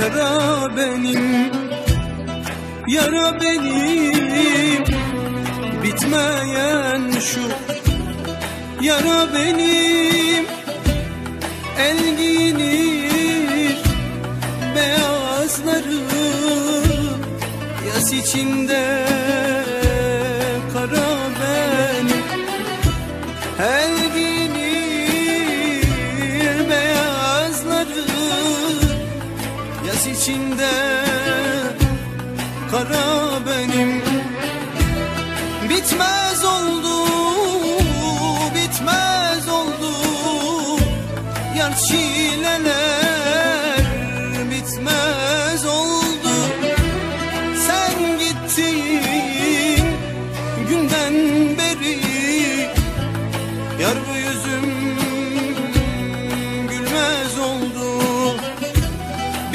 Yara benim Yara benim. Bitmeyen şu Yara benim. El giyinir Beyazları Yas içinde içinde Kara benim. Bitmez oldu Bitmez oldu. Yar çileler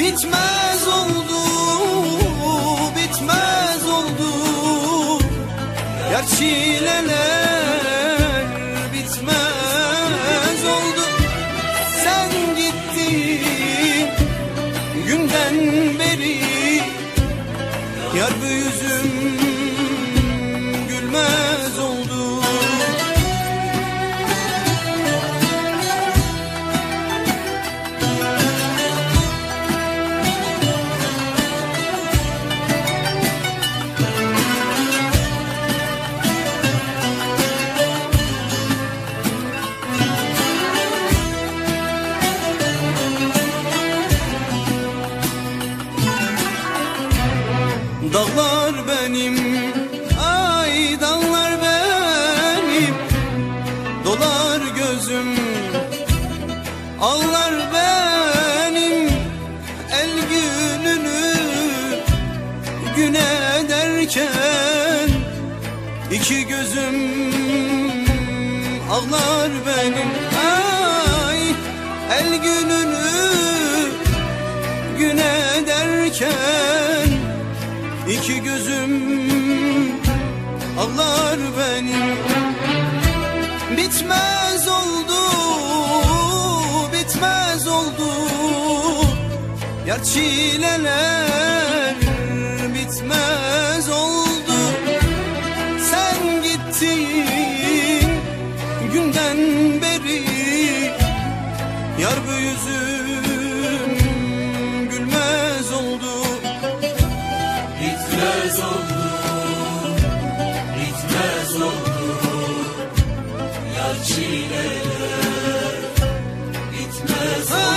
Bitmez oldu, bitmez oldu. Yar bitmez oldu. Sen gittin günden beri. Yar bu Dağlar benim, ay dağlar benim. Dolar gözüm, ağlar benim. El gününü güne derken iki gözüm ağlar benim. Ay el gününü güne derken İki gözüm ağlar benim Bitmez oldu, bitmez oldu. Yar çileler bitmez oldu bitmez oldu. Yar çileler bitmez oldu